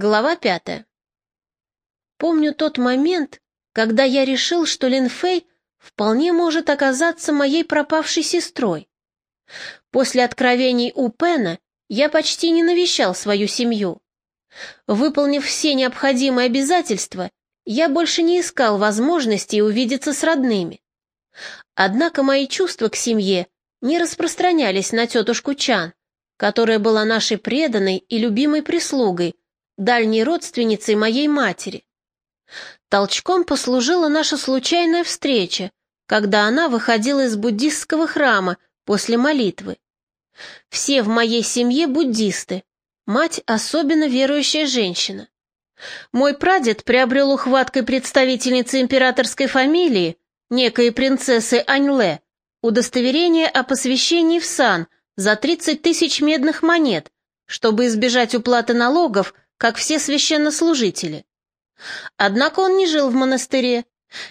Глава пятая. Помню тот момент, когда я решил, что Лин Фэй вполне может оказаться моей пропавшей сестрой. После откровений у Пена я почти не навещал свою семью. Выполнив все необходимые обязательства, я больше не искал возможности увидеться с родными. Однако мои чувства к семье не распространялись на тетушку Чан, которая была нашей преданной и любимой прислугой, дальней родственницей моей матери. Толчком послужила наша случайная встреча, когда она выходила из буддистского храма после молитвы. Все в моей семье буддисты, мать особенно верующая женщина. Мой прадед приобрел ухваткой представительницы императорской фамилии, некой принцессы Аньле, удостоверение о посвящении в сан за 30 тысяч медных монет, чтобы избежать уплаты налогов как все священнослужители. Однако он не жил в монастыре,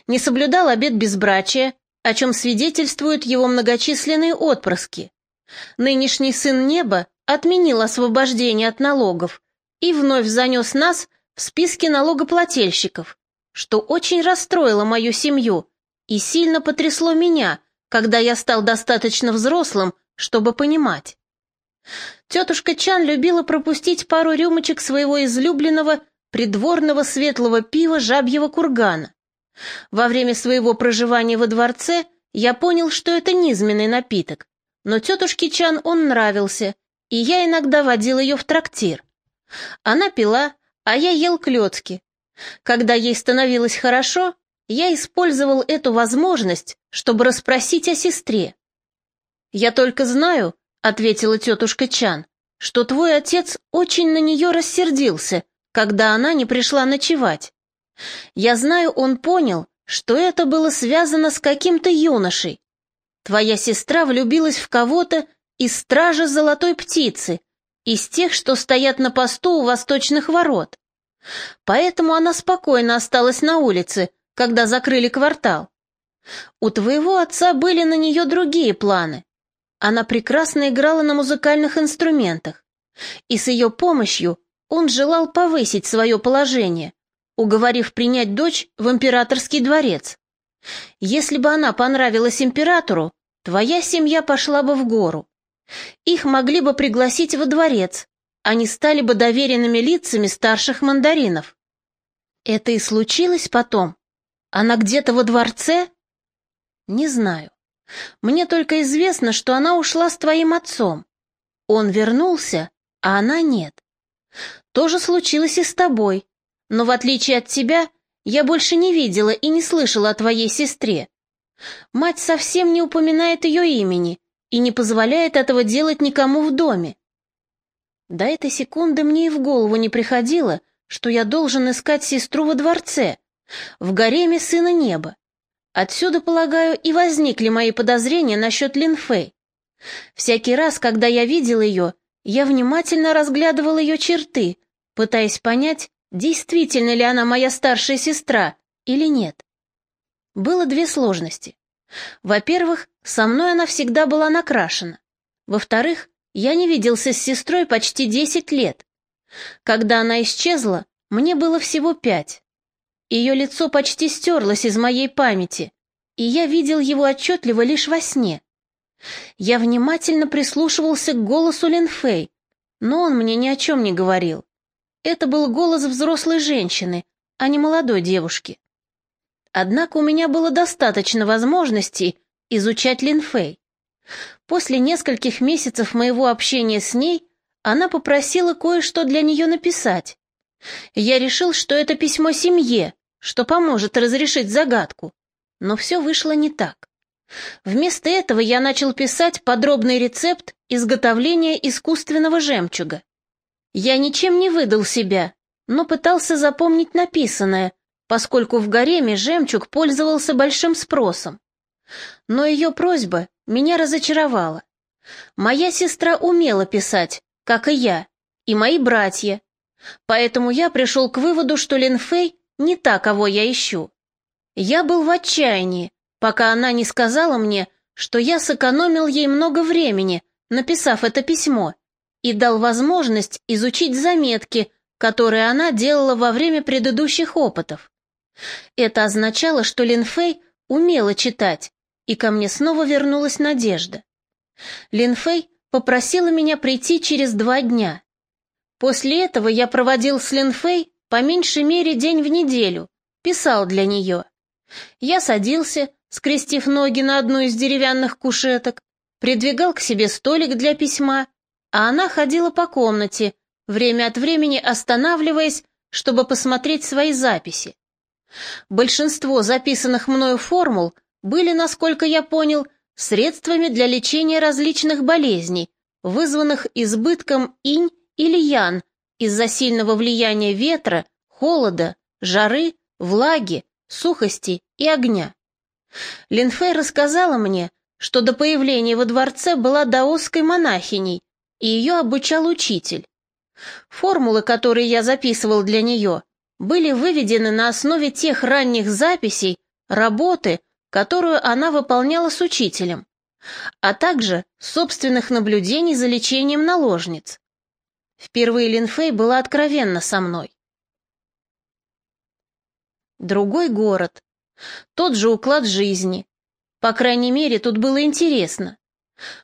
не соблюдал обет безбрачия, о чем свидетельствуют его многочисленные отпрыски. Нынешний сын неба отменил освобождение от налогов и вновь занес нас в списке налогоплательщиков, что очень расстроило мою семью и сильно потрясло меня, когда я стал достаточно взрослым, чтобы понимать. Тетушка Чан любила пропустить пару рюмочек своего излюбленного придворного светлого пива жабьего кургана. Во время своего проживания во дворце я понял, что это низменный напиток, но тетушке Чан он нравился, и я иногда водил ее в трактир. Она пила, а я ел клетки. Когда ей становилось хорошо, я использовал эту возможность, чтобы расспросить о сестре. Я только знаю, ответила тетушка Чан, что твой отец очень на нее рассердился, когда она не пришла ночевать. Я знаю, он понял, что это было связано с каким-то юношей. Твоя сестра влюбилась в кого-то из стража золотой птицы, из тех, что стоят на посту у восточных ворот. Поэтому она спокойно осталась на улице, когда закрыли квартал. У твоего отца были на нее другие планы. Она прекрасно играла на музыкальных инструментах, и с ее помощью он желал повысить свое положение, уговорив принять дочь в императорский дворец. Если бы она понравилась императору, твоя семья пошла бы в гору. Их могли бы пригласить во дворец, они стали бы доверенными лицами старших мандаринов. Это и случилось потом. Она где-то во дворце? Не знаю. Мне только известно, что она ушла с твоим отцом. Он вернулся, а она нет. То же случилось и с тобой, но в отличие от тебя, я больше не видела и не слышала о твоей сестре. Мать совсем не упоминает ее имени и не позволяет этого делать никому в доме. До этой секунды мне и в голову не приходило, что я должен искать сестру во дворце, в гареме сына неба. Отсюда, полагаю, и возникли мои подозрения насчет Линфэй. Всякий раз, когда я видел ее, я внимательно разглядывал ее черты, пытаясь понять, действительно ли она моя старшая сестра или нет. Было две сложности. Во-первых, со мной она всегда была накрашена. Во-вторых, я не виделся с сестрой почти десять лет. Когда она исчезла, мне было всего пять. Ее лицо почти стерлось из моей памяти, и я видел его отчетливо лишь во сне. Я внимательно прислушивался к голосу Ленфей, но он мне ни о чем не говорил. Это был голос взрослой женщины, а не молодой девушки. Однако у меня было достаточно возможностей изучать Линфей. После нескольких месяцев моего общения с ней она попросила кое-что для нее написать. Я решил, что это письмо семье, что поможет разрешить загадку. Но все вышло не так. Вместо этого я начал писать подробный рецепт изготовления искусственного жемчуга. Я ничем не выдал себя, но пытался запомнить написанное, поскольку в гареме жемчуг пользовался большим спросом. Но ее просьба меня разочаровала. Моя сестра умела писать, как и я, и мои братья. Поэтому я пришел к выводу, что Линфей не та, кого я ищу. Я был в отчаянии, пока она не сказала мне, что я сэкономил ей много времени, написав это письмо, и дал возможность изучить заметки, которые она делала во время предыдущих опытов. Это означало, что Линфей умела читать, и ко мне снова вернулась надежда. Линфей попросила меня прийти через два дня. После этого я проводил с Линфей по меньшей мере день в неделю, писал для нее. Я садился, скрестив ноги на одну из деревянных кушеток, придвигал к себе столик для письма, а она ходила по комнате, время от времени останавливаясь, чтобы посмотреть свои записи. Большинство записанных мною формул были, насколько я понял, средствами для лечения различных болезней, вызванных избытком инь или ян из-за сильного влияния ветра, холода, жары, влаги, сухости и огня. Линфей рассказала мне, что до появления во дворце была даосской монахиней, и ее обучал учитель. Формулы, которые я записывал для нее, были выведены на основе тех ранних записей, работы, которую она выполняла с учителем, а также собственных наблюдений за лечением наложниц. Впервые Линфей была откровенна со мной. Другой город, тот же уклад жизни. По крайней мере, тут было интересно.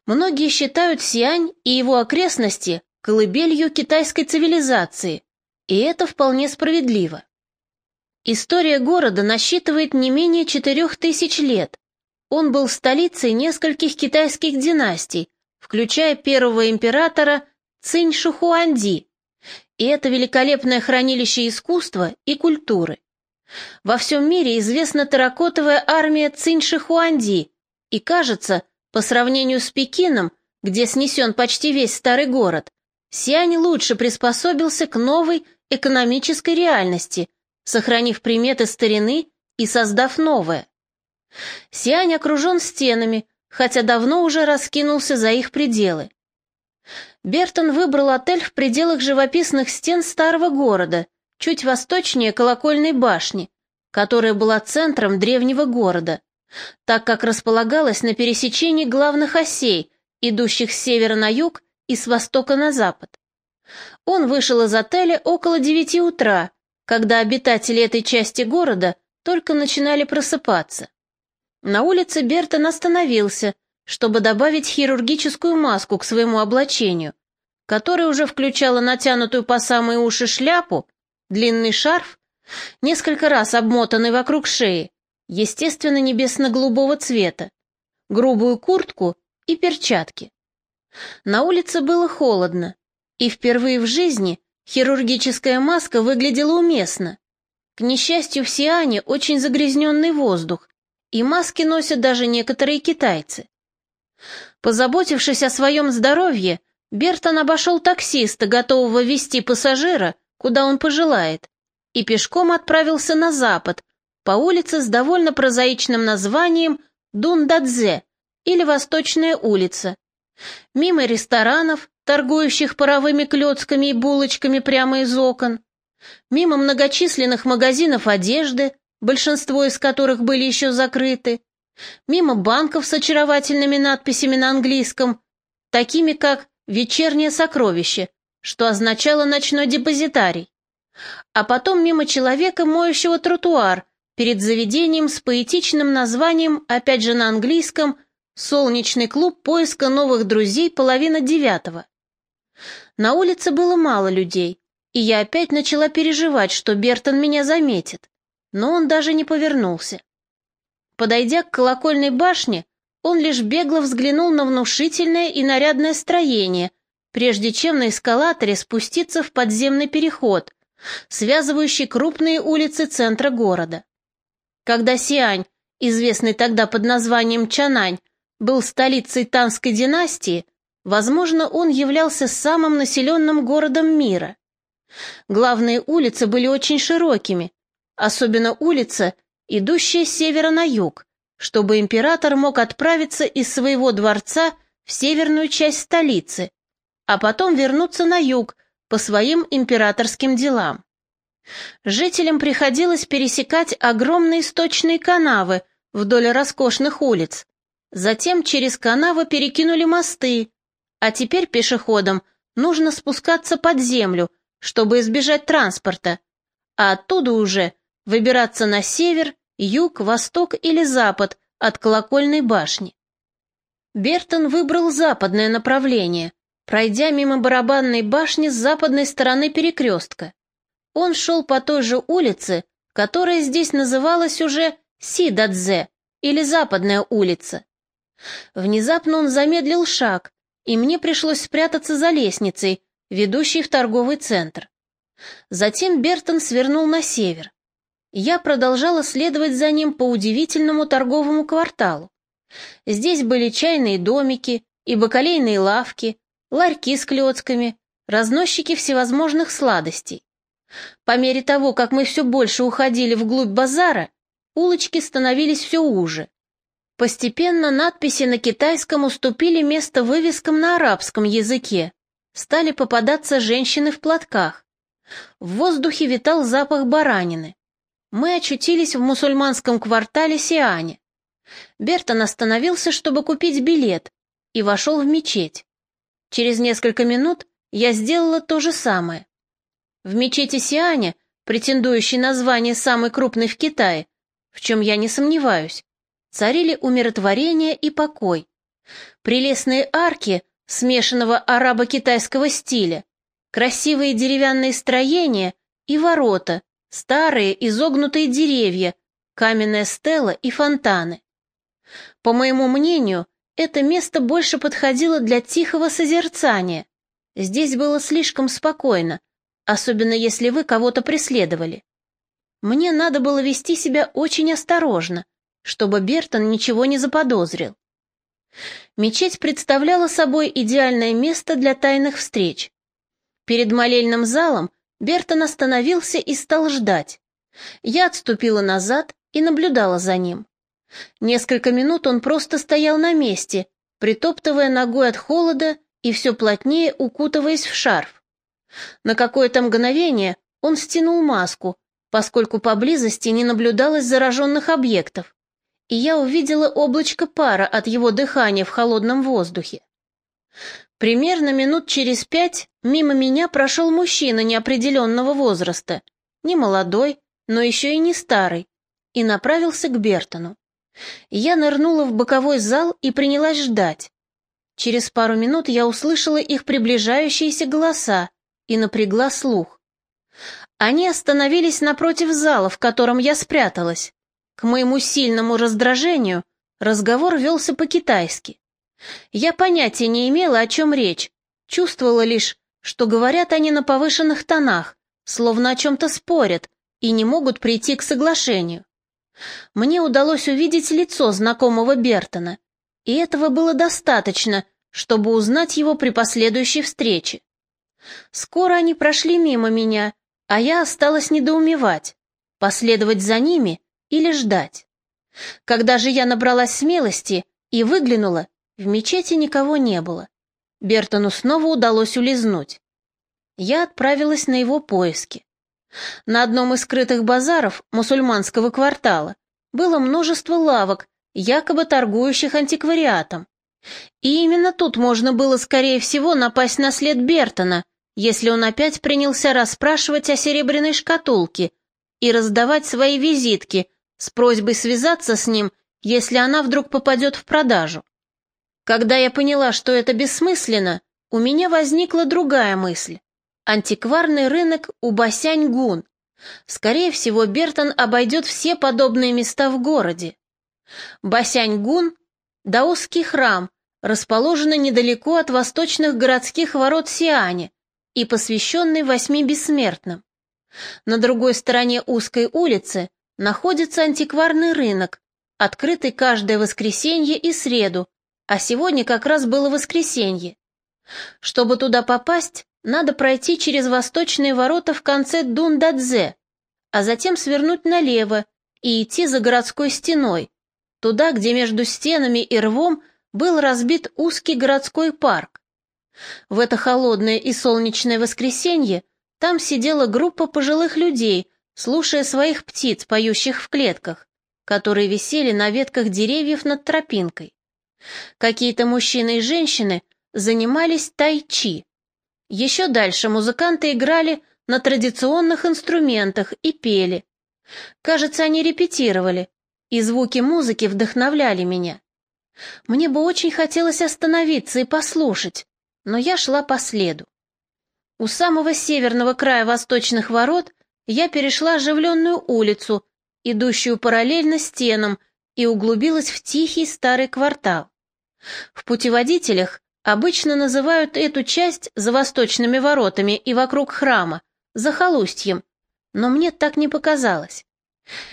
Многие считают Сиань и его окрестности колыбелью китайской цивилизации, и это вполне справедливо. История города насчитывает не менее четырех тысяч лет. Он был столицей нескольких китайских династий, включая первого императора Цинь Шухуанди, и это великолепное хранилище искусства и культуры. Во всем мире известна терракотовая армия Цинь Шихуанди, и кажется, по сравнению с Пекином, где снесен почти весь старый город, Сиань лучше приспособился к новой экономической реальности, сохранив приметы старины и создав новое. Сиань окружен стенами, хотя давно уже раскинулся за их пределы. Бертон выбрал отель в пределах живописных стен старого города, чуть восточнее колокольной башни, которая была центром древнего города, так как располагалась на пересечении главных осей, идущих с севера на юг и с востока на запад. Он вышел из отеля около девяти утра, когда обитатели этой части города только начинали просыпаться. На улице Бертон остановился, чтобы добавить хирургическую маску к своему облачению, которое уже включало натянутую по самые уши шляпу, длинный шарф, несколько раз обмотанный вокруг шеи, естественно, небесно-голубого цвета, грубую куртку и перчатки. На улице было холодно, и впервые в жизни хирургическая маска выглядела уместно. К несчастью, в Сиане очень загрязненный воздух, и маски носят даже некоторые китайцы. Позаботившись о своем здоровье, Бертон обошел таксиста, готового вести пассажира, куда он пожелает, и пешком отправился на запад, по улице с довольно прозаичным названием Дундадзе или Восточная улица. Мимо ресторанов, торгующих паровыми клетками и булочками прямо из окон, мимо многочисленных магазинов одежды, большинство из которых были еще закрыты, мимо банков с очаровательными надписями на английском, такими как «Вечернее сокровище», что означало «ночной депозитарий», а потом мимо человека, моющего тротуар, перед заведением с поэтичным названием, опять же на английском, «Солнечный клуб поиска новых друзей половина девятого». На улице было мало людей, и я опять начала переживать, что Бертон меня заметит, но он даже не повернулся. Подойдя к колокольной башне, он лишь бегло взглянул на внушительное и нарядное строение, прежде чем на эскалаторе спуститься в подземный переход, связывающий крупные улицы центра города. Когда Сиань, известный тогда под названием Чанань, был столицей Танской династии, возможно, он являлся самым населенным городом мира. Главные улицы были очень широкими, особенно улица, идущая с севера на юг, чтобы император мог отправиться из своего дворца в северную часть столицы, а потом вернуться на юг по своим императорским делам. Жителям приходилось пересекать огромные сточные канавы вдоль роскошных улиц. Затем через канавы перекинули мосты, а теперь пешеходам нужно спускаться под землю, чтобы избежать транспорта, а оттуда уже выбираться на север, юг, восток или запад от колокольной башни. Бертон выбрал западное направление, пройдя мимо барабанной башни с западной стороны перекрестка. Он шел по той же улице, которая здесь называлась уже Сидадзе или Западная улица. Внезапно он замедлил шаг, и мне пришлось спрятаться за лестницей, ведущей в торговый центр. Затем Бертон свернул на север. Я продолжала следовать за ним по удивительному торговому кварталу. Здесь были чайные домики и бакалейные лавки, ларьки с клетками, разносчики всевозможных сладостей. По мере того, как мы все больше уходили вглубь базара, улочки становились все уже. Постепенно надписи на китайском уступили место вывескам на арабском языке. Стали попадаться женщины в платках. В воздухе витал запах баранины. Мы очутились в мусульманском квартале Сиане. Бертон остановился, чтобы купить билет, и вошел в мечеть. Через несколько минут я сделала то же самое. В мечети Сиане, претендующей на звание самой крупной в Китае, в чем я не сомневаюсь, царили умиротворение и покой. Прелестные арки смешанного арабо-китайского стиля, красивые деревянные строения и ворота, старые изогнутые деревья, каменная стела и фонтаны. По моему мнению, это место больше подходило для тихого созерцания. Здесь было слишком спокойно, особенно если вы кого-то преследовали. Мне надо было вести себя очень осторожно, чтобы Бертон ничего не заподозрил. Мечеть представляла собой идеальное место для тайных встреч. Перед молельным залом Бертон остановился и стал ждать. Я отступила назад и наблюдала за ним. Несколько минут он просто стоял на месте, притоптывая ногой от холода и все плотнее укутываясь в шарф. На какое-то мгновение он стянул маску, поскольку поблизости не наблюдалось зараженных объектов и я увидела облачко пара от его дыхания в холодном воздухе. Примерно минут через пять мимо меня прошел мужчина неопределенного возраста, не молодой, но еще и не старый, и направился к Бертону. Я нырнула в боковой зал и принялась ждать. Через пару минут я услышала их приближающиеся голоса и напрягла слух. Они остановились напротив зала, в котором я спряталась. К моему сильному раздражению разговор велся по-китайски. Я понятия не имела, о чем речь, чувствовала лишь, что говорят они на повышенных тонах, словно о чем-то спорят и не могут прийти к соглашению. Мне удалось увидеть лицо знакомого Бертона, и этого было достаточно, чтобы узнать его при последующей встрече. Скоро они прошли мимо меня, а я осталась недоумевать, последовать за ними или ждать. Когда же я набралась смелости и выглянула, в мечети никого не было. Бертону снова удалось улизнуть. Я отправилась на его поиски. На одном из скрытых базаров мусульманского квартала было множество лавок, якобы торгующих антиквариатом. И именно тут можно было, скорее всего, напасть на след Бертона, если он опять принялся расспрашивать о серебряной шкатулке и раздавать свои визитки, с просьбой связаться с ним, если она вдруг попадет в продажу. Когда я поняла, что это бессмысленно, у меня возникла другая мысль. Антикварный рынок у Басянь-Гун. Скорее всего, Бертон обойдет все подобные места в городе. Басянь-Гун – даосский храм, расположенный недалеко от восточных городских ворот Сиане и посвященный восьми бессмертным. На другой стороне узкой улицы находится антикварный рынок, открытый каждое воскресенье и среду, а сегодня как раз было воскресенье. Чтобы туда попасть, надо пройти через восточные ворота в конце Дундадзе, а затем свернуть налево и идти за городской стеной, туда, где между стенами и рвом был разбит узкий городской парк. В это холодное и солнечное воскресенье там сидела группа пожилых людей слушая своих птиц, поющих в клетках, которые висели на ветках деревьев над тропинкой. Какие-то мужчины и женщины занимались тай-чи. Еще дальше музыканты играли на традиционных инструментах и пели. Кажется, они репетировали, и звуки музыки вдохновляли меня. Мне бы очень хотелось остановиться и послушать, но я шла по следу. У самого северного края восточных ворот я перешла оживленную улицу, идущую параллельно стенам, и углубилась в тихий старый квартал. В путеводителях обычно называют эту часть за восточными воротами и вокруг храма, захолустьем, но мне так не показалось.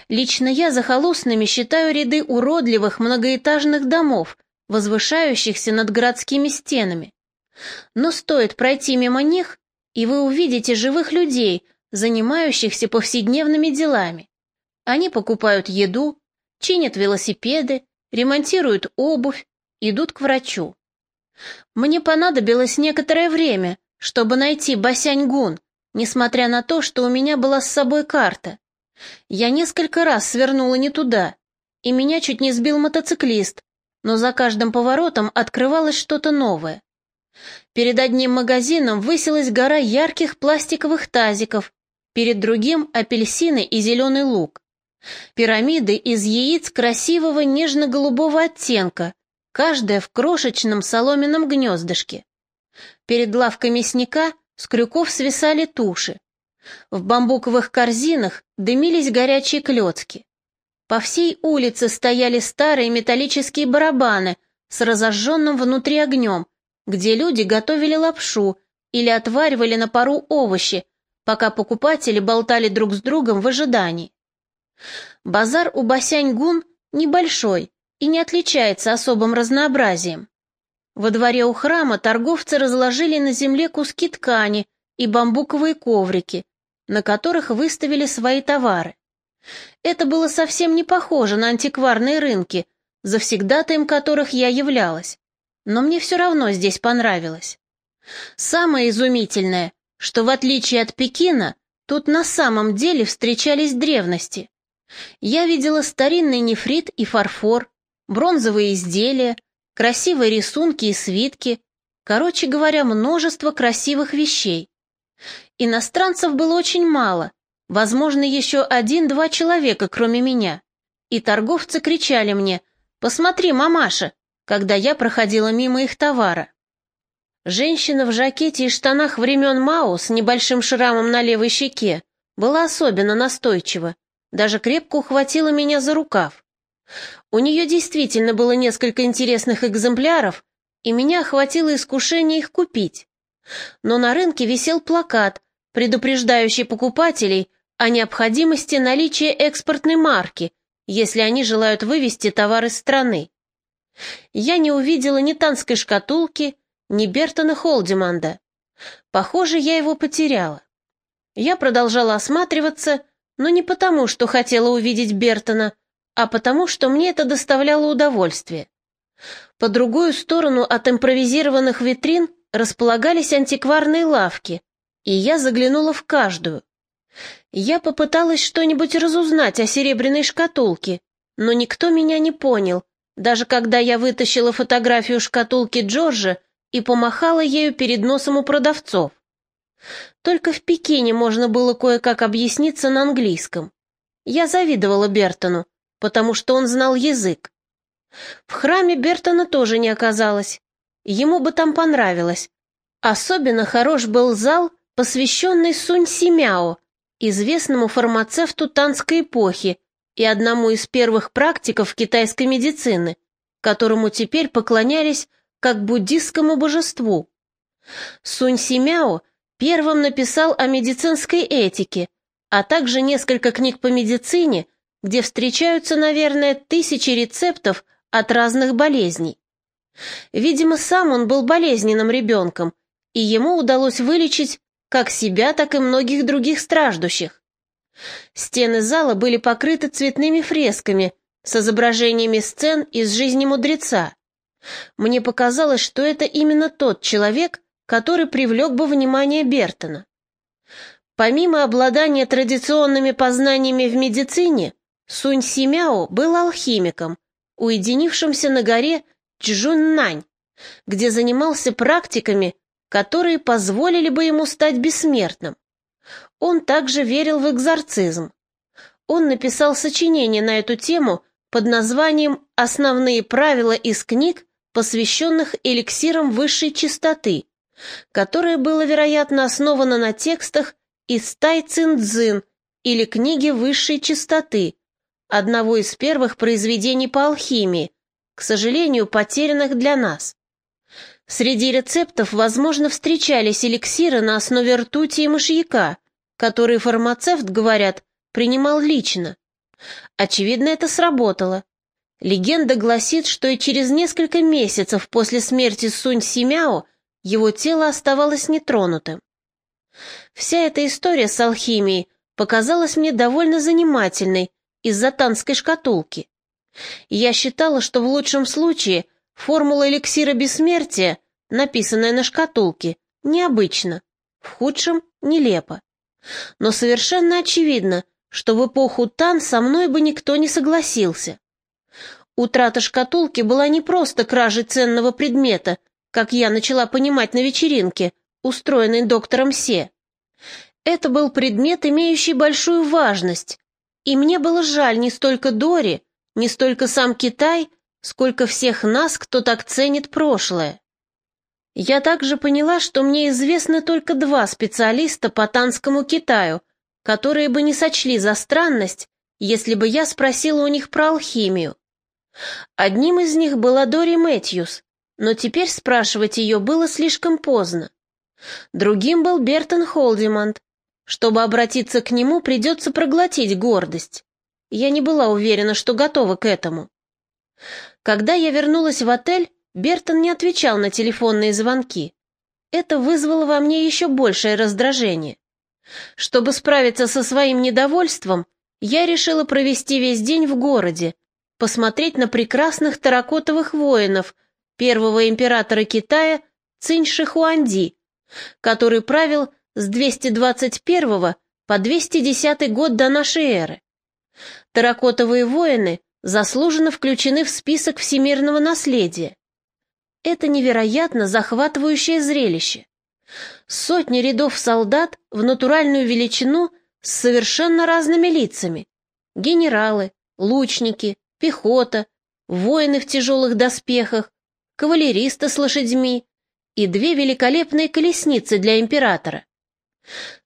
Лично я захолустными считаю ряды уродливых многоэтажных домов, возвышающихся над городскими стенами. Но стоит пройти мимо них, и вы увидите живых людей, занимающихся повседневными делами. Они покупают еду, чинят велосипеды, ремонтируют обувь, идут к врачу. Мне понадобилось некоторое время, чтобы найти Басяньгун, несмотря на то, что у меня была с собой карта. Я несколько раз свернула не туда, и меня чуть не сбил мотоциклист, но за каждым поворотом открывалось что-то новое. Перед одним магазином высилась гора ярких пластиковых тазиков, перед другим — апельсины и зеленый лук. Пирамиды из яиц красивого нежно-голубого оттенка, каждая в крошечном соломенном гнездышке. Перед лавкой мясника с крюков свисали туши. В бамбуковых корзинах дымились горячие клетки. По всей улице стояли старые металлические барабаны с разожженным внутри огнем, где люди готовили лапшу или отваривали на пару овощи, пока покупатели болтали друг с другом в ожидании. Базар у Басянь-Гун небольшой и не отличается особым разнообразием. Во дворе у храма торговцы разложили на земле куски ткани и бамбуковые коврики, на которых выставили свои товары. Это было совсем не похоже на антикварные рынки, завсегдатаем которых я являлась, но мне все равно здесь понравилось. Самое изумительное, что в отличие от Пекина, тут на самом деле встречались древности. Я видела старинный нефрит и фарфор, бронзовые изделия, красивые рисунки и свитки, короче говоря, множество красивых вещей. Иностранцев было очень мало, возможно, еще один-два человека, кроме меня. И торговцы кричали мне «Посмотри, мамаша!», когда я проходила мимо их товара. Женщина в жакете и штанах времен Мао с небольшим шрамом на левой щеке была особенно настойчива, даже крепко ухватила меня за рукав. У нее действительно было несколько интересных экземпляров, и меня охватило искушение их купить. Но на рынке висел плакат, предупреждающий покупателей о необходимости наличия экспортной марки, если они желают вывести товар из страны. Я не увидела ни танской шкатулки, ни Бертона Холдиманда. Похоже, я его потеряла. Я продолжала осматриваться, но не потому, что хотела увидеть Бертона, а потому, что мне это доставляло удовольствие. По другую сторону от импровизированных витрин располагались антикварные лавки, и я заглянула в каждую. Я попыталась что-нибудь разузнать о серебряной шкатулке, но никто меня не понял, даже когда я вытащила фотографию шкатулки Джорджа и помахала ею перед носом у продавцов. Только в Пекине можно было кое-как объясниться на английском. Я завидовала Бертону, потому что он знал язык. В храме Бертона тоже не оказалось. Ему бы там понравилось. Особенно хорош был зал, посвященный Сунь Симяо, известному фармацевту танской эпохи и одному из первых практиков китайской медицины, которому теперь поклонялись как буддистскому божеству. Сунь Симяо Первым написал о медицинской этике, а также несколько книг по медицине, где встречаются, наверное, тысячи рецептов от разных болезней. Видимо, сам он был болезненным ребенком, и ему удалось вылечить как себя, так и многих других страждущих. Стены зала были покрыты цветными фресками с изображениями сцен из жизни мудреца. Мне показалось, что это именно тот человек, который привлек бы внимание Бертона. Помимо обладания традиционными познаниями в медицине, Сунь Симяо был алхимиком, уединившимся на горе Чжуннань, где занимался практиками, которые позволили бы ему стать бессмертным. Он также верил в экзорцизм. Он написал сочинение на эту тему под названием «Основные правила из книг, посвященных эликсирам высшей чистоты», которое было, вероятно, основано на текстах из Тай Цин Цзин или книги высшей чистоты, одного из первых произведений по алхимии, к сожалению, потерянных для нас. Среди рецептов, возможно, встречались эликсиры на основе ртути и мышьяка, которые фармацевт, говорят, принимал лично. Очевидно, это сработало. Легенда гласит, что и через несколько месяцев после смерти Сунь Симяо его тело оставалось нетронутым. Вся эта история с алхимией показалась мне довольно занимательной из-за танской шкатулки. Я считала, что в лучшем случае формула эликсира бессмертия, написанная на шкатулке, необычна, в худшем — нелепо. Но совершенно очевидно, что в эпоху Тан со мной бы никто не согласился. Утрата шкатулки была не просто кражей ценного предмета, как я начала понимать на вечеринке, устроенной доктором Се. Это был предмет, имеющий большую важность, и мне было жаль не столько Дори, не столько сам Китай, сколько всех нас, кто так ценит прошлое. Я также поняла, что мне известны только два специалиста по танскому Китаю, которые бы не сочли за странность, если бы я спросила у них про алхимию. Одним из них была Дори Мэтьюс, но теперь спрашивать ее было слишком поздно. Другим был Бертон Холдимонт. Чтобы обратиться к нему, придется проглотить гордость. Я не была уверена, что готова к этому. Когда я вернулась в отель, Бертон не отвечал на телефонные звонки. Это вызвало во мне еще большее раздражение. Чтобы справиться со своим недовольством, я решила провести весь день в городе, посмотреть на прекрасных таракотовых воинов первого императора Китая Цинь Шихуанди, который правил с 221 по 210 год до нашей эры. Таракотовые воины заслуженно включены в список всемирного наследия. Это невероятно захватывающее зрелище. Сотни рядов солдат в натуральную величину с совершенно разными лицами. Генералы, лучники, пехота, воины в тяжелых доспехах, кавалеристы с лошадьми и две великолепные колесницы для императора.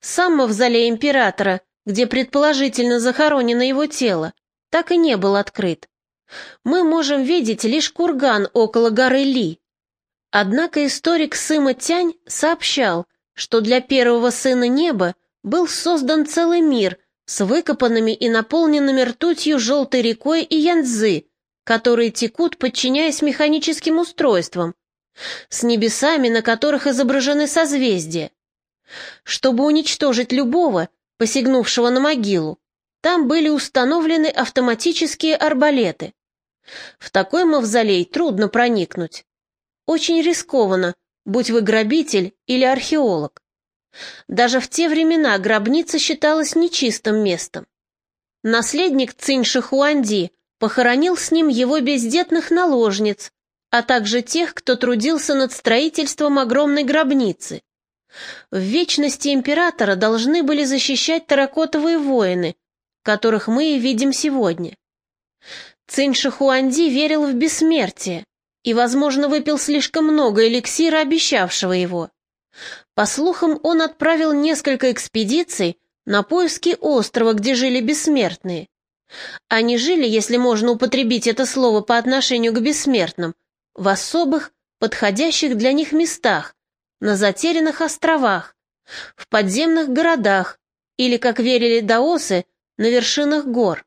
Сам мавзолей императора, где предположительно захоронено его тело, так и не был открыт. Мы можем видеть лишь курган около горы Ли. Однако историк Сыма Тянь сообщал, что для первого сына неба был создан целый мир с выкопанными и наполненными ртутью желтой рекой и янцзы, которые текут, подчиняясь механическим устройствам, с небесами, на которых изображены созвездия. Чтобы уничтожить любого, посягнувшего на могилу, там были установлены автоматические арбалеты. В такой мавзолей трудно проникнуть. Очень рискованно, будь вы грабитель или археолог. Даже в те времена гробница считалась нечистым местом. Наследник Цинь Шихуанди похоронил с ним его бездетных наложниц, а также тех, кто трудился над строительством огромной гробницы. В вечности императора должны были защищать таракотовые воины, которых мы и видим сегодня. Цинь Шихуанди верил в бессмертие и, возможно, выпил слишком много эликсира, обещавшего его. По слухам, он отправил несколько экспедиций на поиски острова, где жили бессмертные. Они жили, если можно употребить это слово по отношению к бессмертным, в особых, подходящих для них местах, на затерянных островах, в подземных городах или, как верили даосы, на вершинах гор.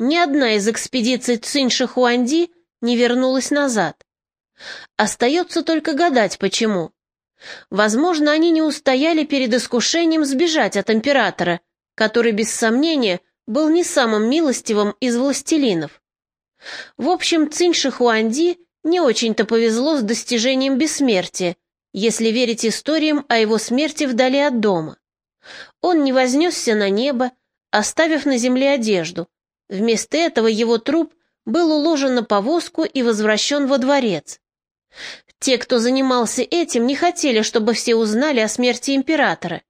Ни одна из экспедиций Цинь-Шихуанди не вернулась назад. Остается только гадать, почему. Возможно, они не устояли перед искушением сбежать от императора, который, без сомнения, был не самым милостивым из властелинов. В общем, Цинь Шихуанди не очень-то повезло с достижением бессмертия, если верить историям о его смерти вдали от дома. Он не вознесся на небо, оставив на земле одежду. Вместо этого его труп был уложен на повозку и возвращен во дворец. Те, кто занимался этим, не хотели, чтобы все узнали о смерти императора.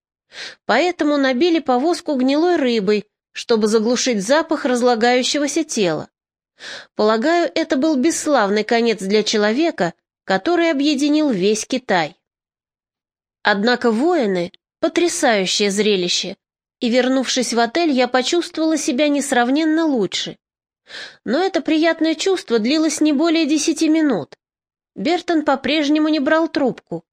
Поэтому набили повозку гнилой рыбой, чтобы заглушить запах разлагающегося тела. Полагаю, это был бесславный конец для человека, который объединил весь Китай. Однако воины — потрясающее зрелище, и, вернувшись в отель, я почувствовала себя несравненно лучше. Но это приятное чувство длилось не более десяти минут. Бертон по-прежнему не брал трубку.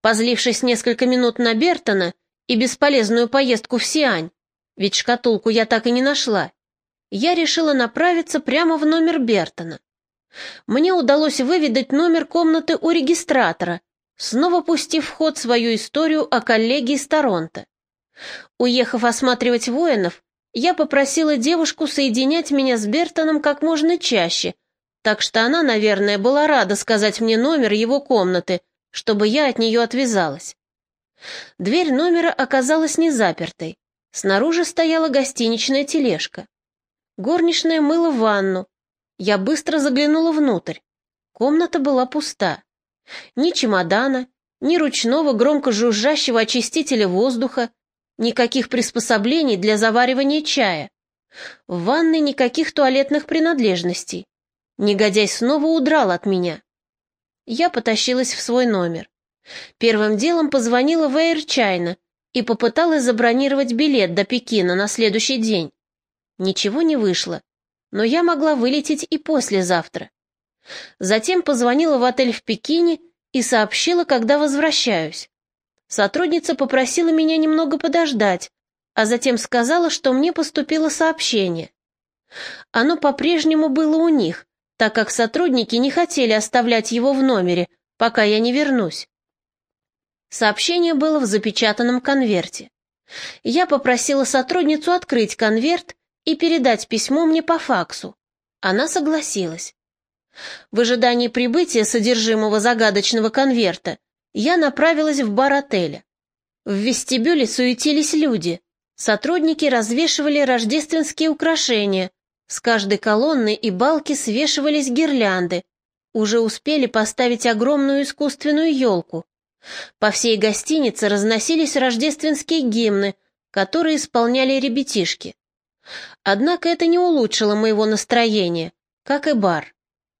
Позлившись несколько минут на Бертона и бесполезную поездку в Сиань, ведь шкатулку я так и не нашла, я решила направиться прямо в номер Бертона. Мне удалось выведать номер комнаты у регистратора, снова пустив в ход свою историю о коллеге из Торонто. Уехав осматривать воинов, я попросила девушку соединять меня с Бертоном как можно чаще, так что она, наверное, была рада сказать мне номер его комнаты, чтобы я от нее отвязалась. Дверь номера оказалась не запертой. Снаружи стояла гостиничная тележка. Горничная мыла ванну. Я быстро заглянула внутрь. Комната была пуста. Ни чемодана, ни ручного громко жужжащего очистителя воздуха, никаких приспособлений для заваривания чая. В ванной никаких туалетных принадлежностей. Негодяй снова удрал от меня. Я потащилась в свой номер. Первым делом позвонила в Эйр Чайна и попыталась забронировать билет до Пекина на следующий день. Ничего не вышло, но я могла вылететь и послезавтра. Затем позвонила в отель в Пекине и сообщила, когда возвращаюсь. Сотрудница попросила меня немного подождать, а затем сказала, что мне поступило сообщение. Оно по-прежнему было у них, так как сотрудники не хотели оставлять его в номере, пока я не вернусь. Сообщение было в запечатанном конверте. Я попросила сотрудницу открыть конверт и передать письмо мне по факсу. Она согласилась. В ожидании прибытия содержимого загадочного конверта я направилась в бар отеля. В вестибюле суетились люди. Сотрудники развешивали рождественские украшения. С каждой колонны и балки свешивались гирлянды. Уже успели поставить огромную искусственную елку. По всей гостинице разносились рождественские гимны, которые исполняли ребятишки. Однако это не улучшило моего настроения, как и бар.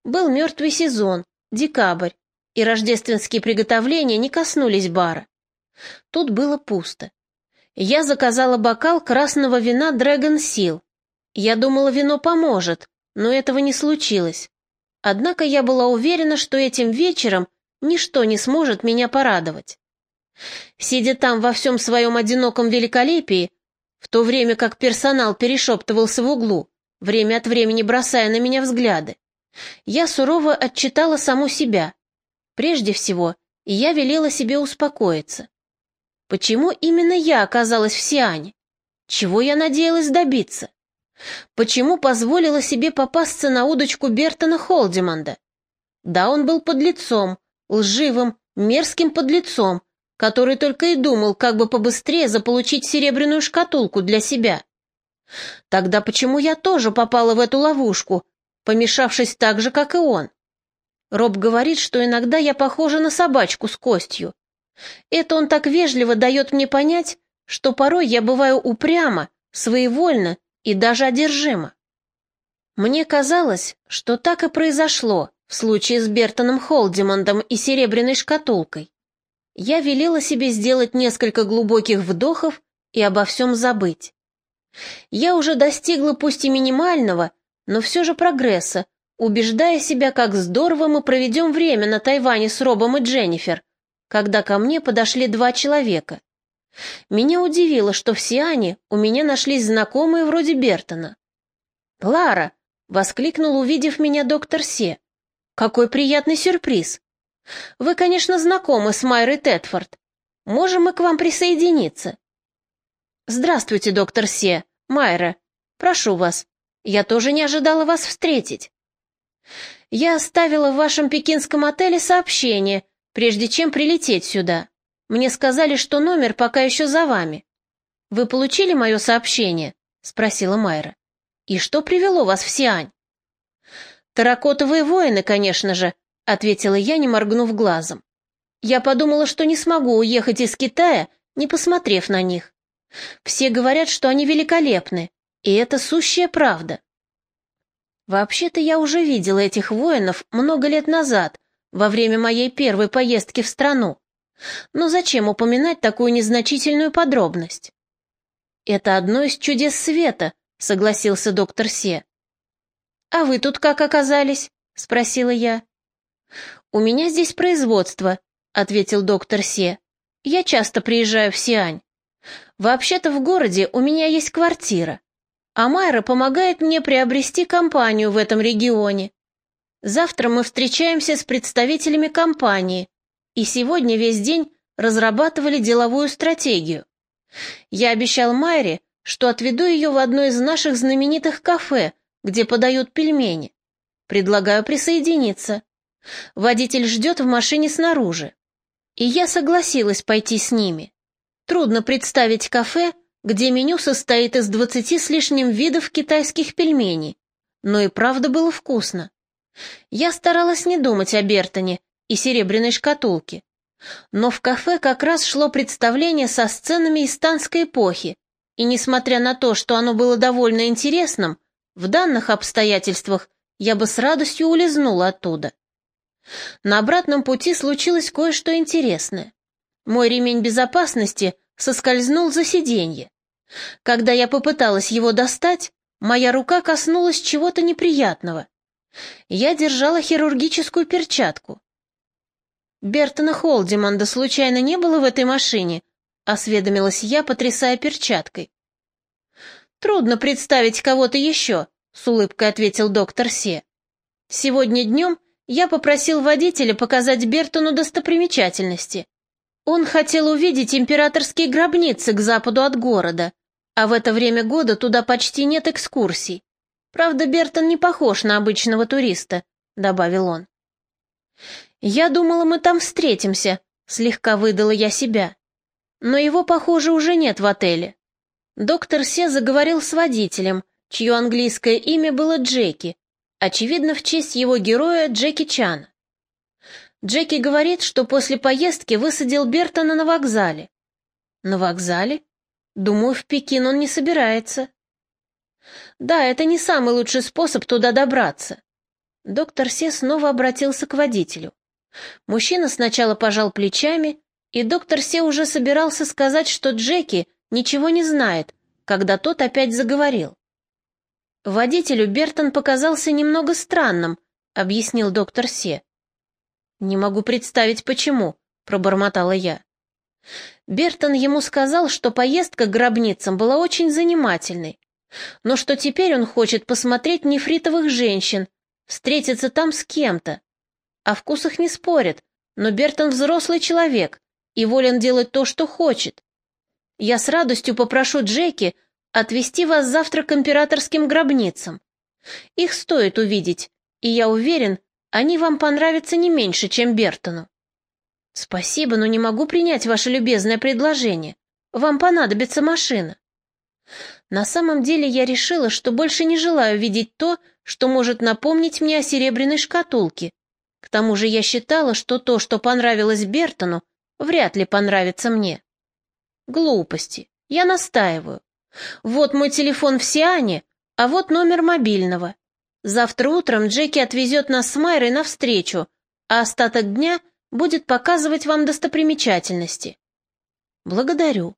Был мертвый сезон, декабрь, и рождественские приготовления не коснулись бара. Тут было пусто. Я заказала бокал красного вина Dragon Seal. Я думала, вино поможет, но этого не случилось. Однако я была уверена, что этим вечером ничто не сможет меня порадовать. Сидя там во всем своем одиноком великолепии, в то время как персонал перешептывался в углу, время от времени бросая на меня взгляды. Я сурово отчитала саму себя. Прежде всего, я велела себе успокоиться. Почему именно я оказалась в Сиане? Чего я надеялась добиться? Почему позволила себе попасться на удочку Бертона Холдиманда? Да, он был подлецом, лживым, мерзким подлецом, который только и думал, как бы побыстрее заполучить серебряную шкатулку для себя. Тогда почему я тоже попала в эту ловушку, помешавшись так же, как и он? Роб говорит, что иногда я похожа на собачку с костью. Это он так вежливо дает мне понять, что порой я бываю упряма, своевольна и даже одержима. Мне казалось, что так и произошло в случае с Бертоном Холдимондом и серебряной шкатулкой я велела себе сделать несколько глубоких вдохов и обо всем забыть. Я уже достигла пусть и минимального, но все же прогресса, убеждая себя, как здорово мы проведем время на Тайване с Робом и Дженнифер, когда ко мне подошли два человека. Меня удивило, что в Сиане у меня нашлись знакомые вроде Бертона. «Лара!» — воскликнул, увидев меня доктор Се. «Какой приятный сюрприз! Вы, конечно, знакомы с Майрой Тетфорд. Можем мы к вам присоединиться? Здравствуйте, доктор Се, Майра. Прошу вас. Я тоже не ожидала вас встретить. Я оставила в вашем пекинском отеле сообщение, прежде чем прилететь сюда. Мне сказали, что номер пока еще за вами. Вы получили мое сообщение? Спросила Майра. И что привело вас в Сиань? Таракотовые воины, конечно же, — ответила я, не моргнув глазом. «Я подумала, что не смогу уехать из Китая не посмотрев на них. Все говорят, что они великолепны, и это сущая правда. Вообще-то я уже видела этих воинов много лет назад, во время моей первой поездки в страну. Но зачем упоминать такую незначительную подробность? Это одно из чудес света, согласился доктор Се. А вы тут как оказались? спросила я. У меня здесь производство, ответил доктор Се. Я часто приезжаю в Сиань. Вообще-то в городе у меня есть квартира, а Майра помогает мне приобрести компанию в этом регионе. Завтра мы встречаемся с представителями компании, и сегодня весь день разрабатывали деловую стратегию. Я обещал Майре, что отведу ее в одно из наших знаменитых кафе, где подают пельмени. Предлагаю присоединиться. Водитель ждет в машине снаружи. И я согласилась пойти с ними. Трудно представить кафе, где меню состоит из двадцати с лишним видов китайских пельменей, но и правда было вкусно. Я старалась не думать о Бертоне и серебряной шкатулке. Но в кафе как раз шло представление со сценами из танской эпохи, и несмотря на то, что оно было довольно интересным, в данных обстоятельствах я бы с радостью улизнула оттуда. На обратном пути случилось кое-что интересное. Мой ремень безопасности соскользнул за сиденье. Когда я попыталась его достать, моя рука коснулась чего-то неприятного. Я держала хирургическую перчатку. «Бертона Холдиманда случайно не было в этой машине?» — осведомилась я, потрясая перчаткой. «Трудно представить кого-то еще», — с улыбкой ответил доктор Се. «Сегодня днем я попросил водителя показать Бертону достопримечательности. Он хотел увидеть императорские гробницы к западу от города, а в это время года туда почти нет экскурсий. Правда, Бертон не похож на обычного туриста», — добавил он. «Я думала, мы там встретимся», — слегка выдала я себя. Но его, похоже, уже нет в отеле. Доктор Се заговорил с водителем, чье английское имя было Джеки, очевидно, в честь его героя Джеки Чана. Джеки говорит, что после поездки высадил Бертона на вокзале. На вокзале? Думаю, в Пекин он не собирается. Да, это не самый лучший способ туда добраться. Доктор Се снова обратился к водителю. Мужчина сначала пожал плечами, и доктор Се уже собирался сказать, что Джеки ничего не знает, когда тот опять заговорил. Водителю Бертон показался немного странным, объяснил доктор Се. Не могу представить, почему, пробормотала я. Бертон ему сказал, что поездка к гробницам была очень занимательной, но что теперь он хочет посмотреть нефритовых женщин, встретиться там с кем-то. О вкусах не спорят, но Бертон взрослый человек и волен делать то, что хочет. Я с радостью попрошу Джеки отвезти вас завтра к императорским гробницам. Их стоит увидеть, и я уверен, они вам понравятся не меньше, чем Бертону. Спасибо, но не могу принять ваше любезное предложение. Вам понадобится машина. На самом деле я решила, что больше не желаю видеть то, что может напомнить мне о серебряной шкатулке. К тому же я считала, что то, что понравилось Бертону, вряд ли понравится мне. Глупости. Я настаиваю. Вот мой телефон в Сиане, а вот номер мобильного. Завтра утром Джеки отвезет нас с Майрой навстречу, а остаток дня будет показывать вам достопримечательности. Благодарю.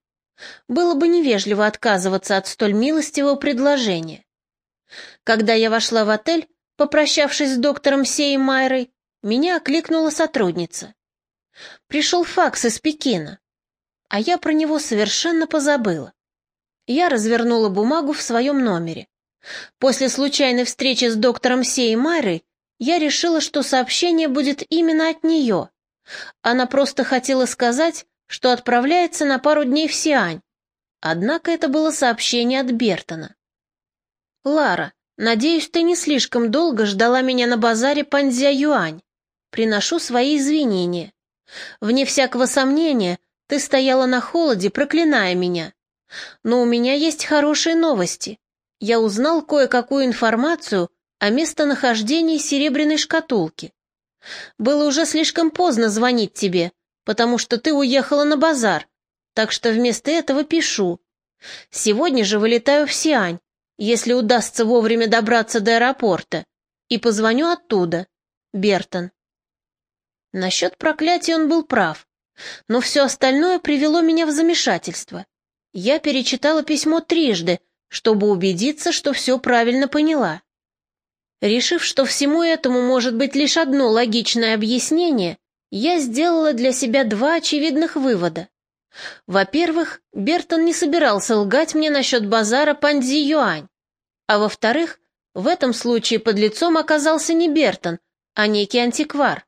Было бы невежливо отказываться от столь милостивого предложения. Когда я вошла в отель, попрощавшись с доктором Сей Майрой, меня окликнула сотрудница. Пришел факс из Пекина, а я про него совершенно позабыла. Я развернула бумагу в своем номере. После случайной встречи с доктором Сей Майрой я решила, что сообщение будет именно от нее. Она просто хотела сказать, что отправляется на пару дней в Сиань. Однако это было сообщение от Бертона. «Лара, надеюсь, ты не слишком долго ждала меня на базаре Панзя-Юань. Приношу свои извинения. Вне всякого сомнения, ты стояла на холоде, проклиная меня. Но у меня есть хорошие новости. Я узнал кое-какую информацию о местонахождении серебряной шкатулки. Было уже слишком поздно звонить тебе, потому что ты уехала на базар, так что вместо этого пишу. Сегодня же вылетаю в Сиань, если удастся вовремя добраться до аэропорта, и позвоню оттуда. Бертон. Насчет проклятия он был прав, но все остальное привело меня в замешательство. Я перечитала письмо трижды, чтобы убедиться, что все правильно поняла. Решив, что всему этому может быть лишь одно логичное объяснение, я сделала для себя два очевидных вывода. Во-первых, Бертон не собирался лгать мне насчет базара Панди Юань. А во-вторых, в этом случае под лицом оказался не Бертон, а некий антиквар.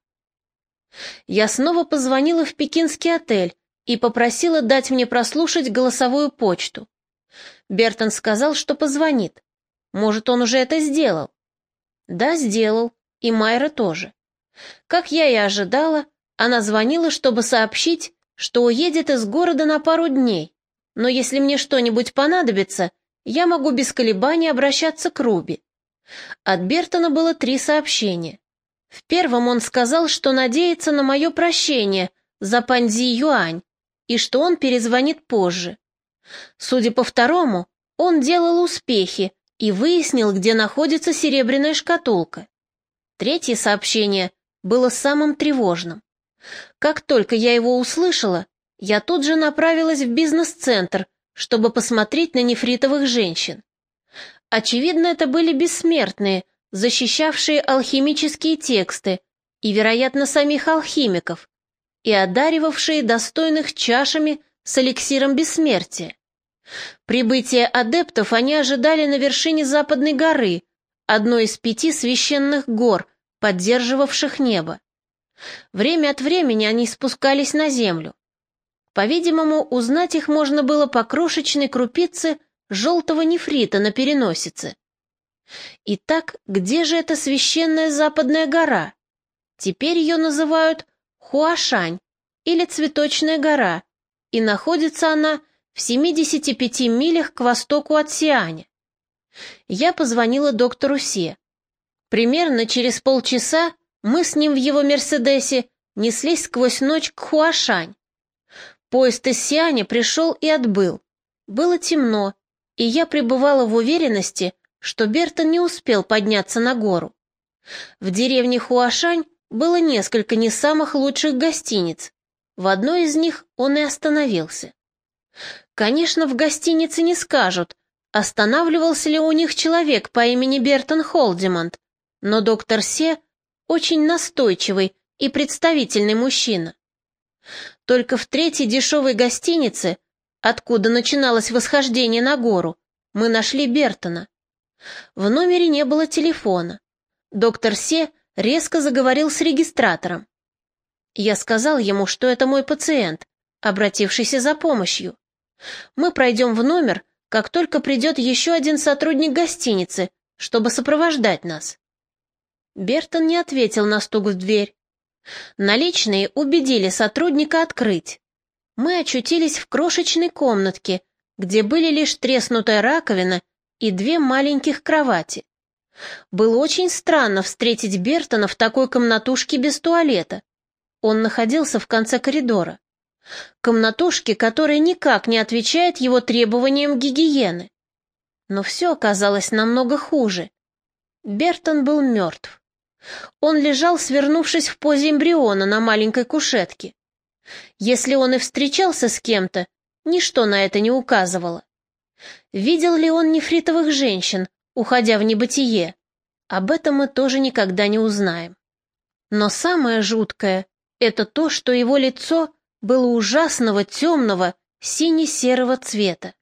Я снова позвонила в пекинский отель и попросила дать мне прослушать голосовую почту. Бертон сказал, что позвонит. Может, он уже это сделал? Да, сделал, и Майра тоже. Как я и ожидала, она звонила, чтобы сообщить, что уедет из города на пару дней, но если мне что-нибудь понадобится, я могу без колебаний обращаться к Руби. От Бертона было три сообщения. В первом он сказал, что надеется на мое прощение за Панзи Юань и что он перезвонит позже. Судя по второму, он делал успехи и выяснил, где находится серебряная шкатулка. Третье сообщение было самым тревожным. Как только я его услышала, я тут же направилась в бизнес-центр, чтобы посмотреть на нефритовых женщин. Очевидно, это были бессмертные, защищавшие алхимические тексты и, вероятно, самих алхимиков, и одаривавшие достойных чашами с эликсиром бессмертия. Прибытие адептов они ожидали на вершине Западной горы, одной из пяти священных гор, поддерживавших небо. Время от времени они спускались на землю. По-видимому, узнать их можно было по крошечной крупице желтого нефрита на переносице. Итак, где же эта священная западная гора? Теперь ее называют Хуашань или Цветочная гора, и находится она в 75 милях к востоку от Сианя. Я позвонила доктору Се. Примерно через полчаса мы с ним в его «Мерседесе» неслись сквозь ночь к Хуашань. Поезд из Сианя пришел и отбыл. Было темно, и я пребывала в уверенности, что Бертон не успел подняться на гору. В деревне Хуашань было несколько не самых лучших гостиниц. В одной из них он и остановился. Конечно, в гостинице не скажут, останавливался ли у них человек по имени Бертон Холдимонт, но доктор Се очень настойчивый и представительный мужчина. Только в третьей дешевой гостинице, откуда начиналось восхождение на гору, мы нашли Бертона. В номере не было телефона. Доктор Се резко заговорил с регистратором. Я сказал ему, что это мой пациент, обратившийся за помощью. Мы пройдем в номер, как только придет еще один сотрудник гостиницы, чтобы сопровождать нас. Бертон не ответил на стук в дверь. Наличные убедили сотрудника открыть. Мы очутились в крошечной комнатке, где были лишь треснутая раковина и две маленьких кровати. Было очень странно встретить Бертона в такой комнатушке без туалета. Он находился в конце коридора. Комнатушке, которая никак не отвечает его требованиям гигиены. Но все оказалось намного хуже. Бертон был мертв. Он лежал, свернувшись в позе эмбриона на маленькой кушетке. Если он и встречался с кем-то, ничто на это не указывало. Видел ли он нефритовых женщин, уходя в небытие? Об этом мы тоже никогда не узнаем. Но самое жуткое — это то, что его лицо было ужасного темного сине-серого цвета.